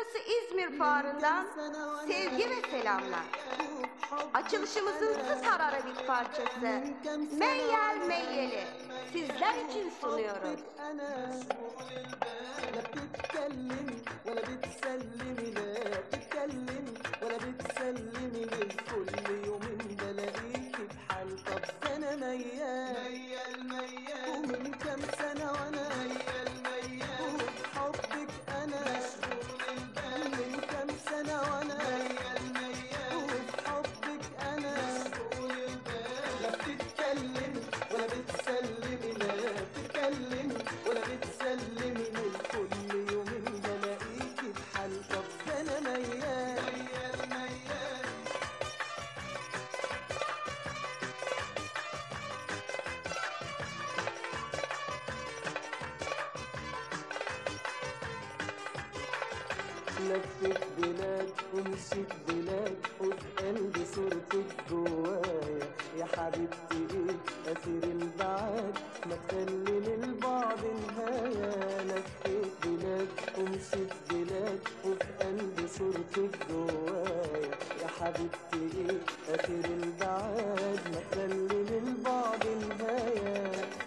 Burası İzmir fuarından sevgi ve selamlar. Açılışımızın sız harara bir parçası Meyyel Meyyeli sizler için sunuyorum. ولا بتكلم ولا بتسلم لا بتكلم لفت بلاد ومشيت بلاد وفي قلبي صورتك جوايا يا حبيبتي ليه أسير البعاد ما تخلي للبعد نهاية لفت بلاد ومشيت بلاد وفي قلبي صورتك جوايا يا حبيبتي ليه أسير البعاد ما تخلي للبعد نهاية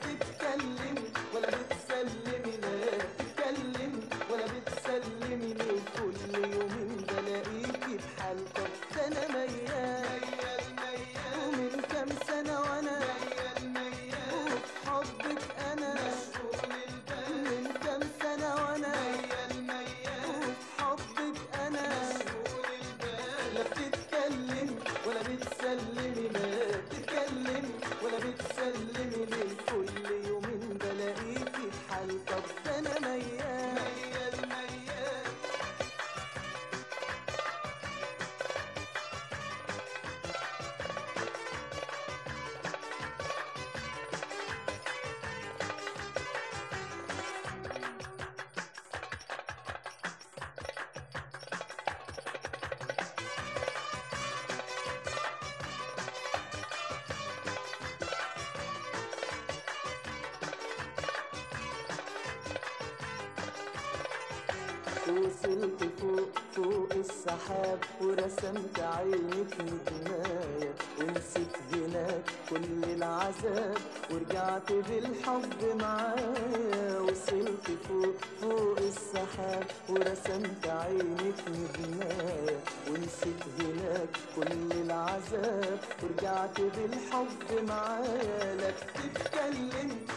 وصلت فوق فوق السحاب ورسمت عينك متنايا ونسيت جناب كل العذاب ورجعت بالحب معايا وصلت فوق فوق السحاب ورسمت عينك متنايا ونسيت هناك كل العذاب ورجعت بالحب معايا لا بتتكلم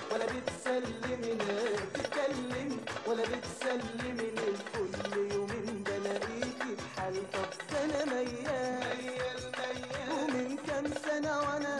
أنا وأنا